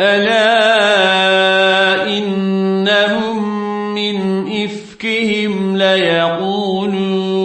ألا إنهم من إفكهم ليقولون